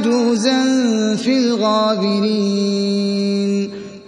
عجوزا في الغابرين